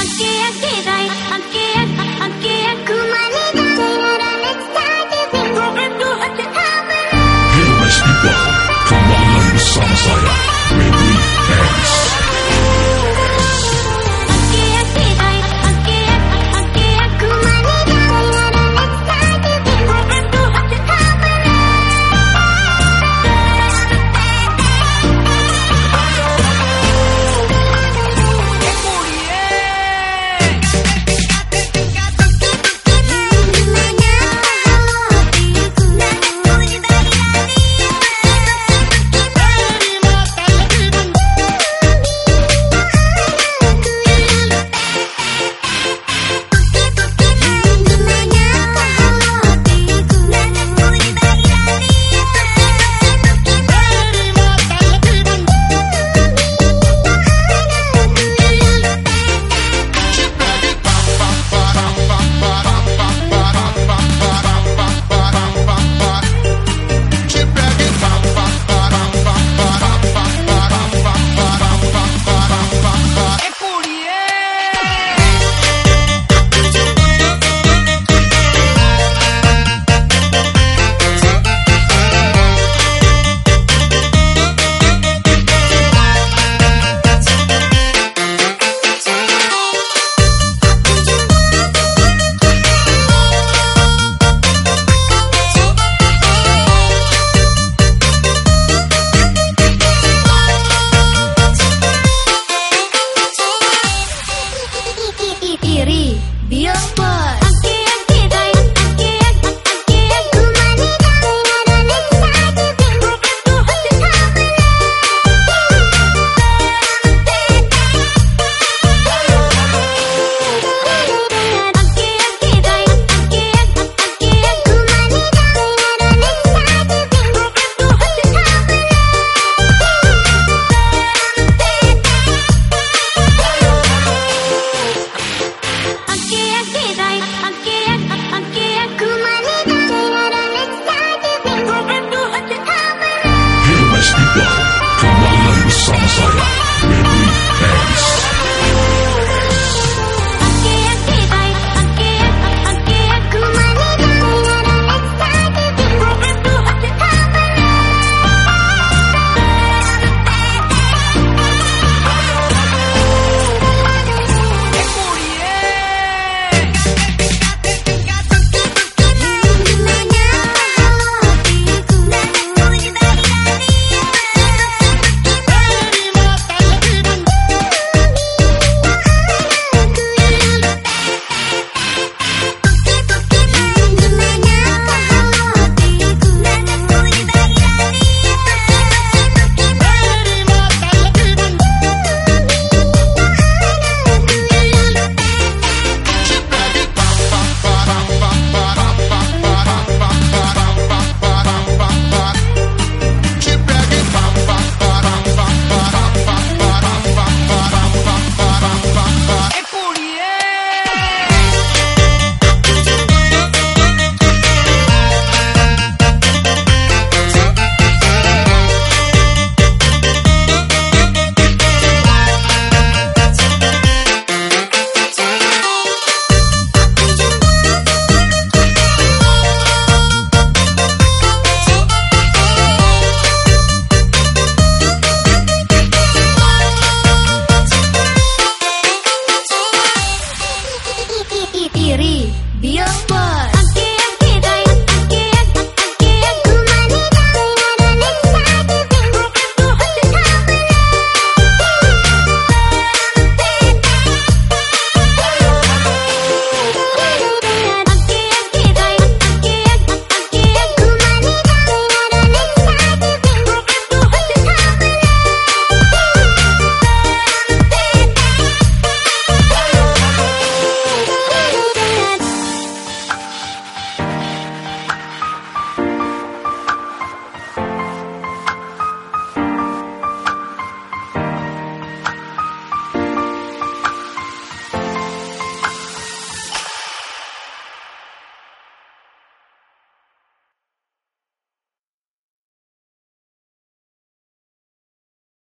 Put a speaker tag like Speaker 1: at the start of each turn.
Speaker 1: Anki, anki,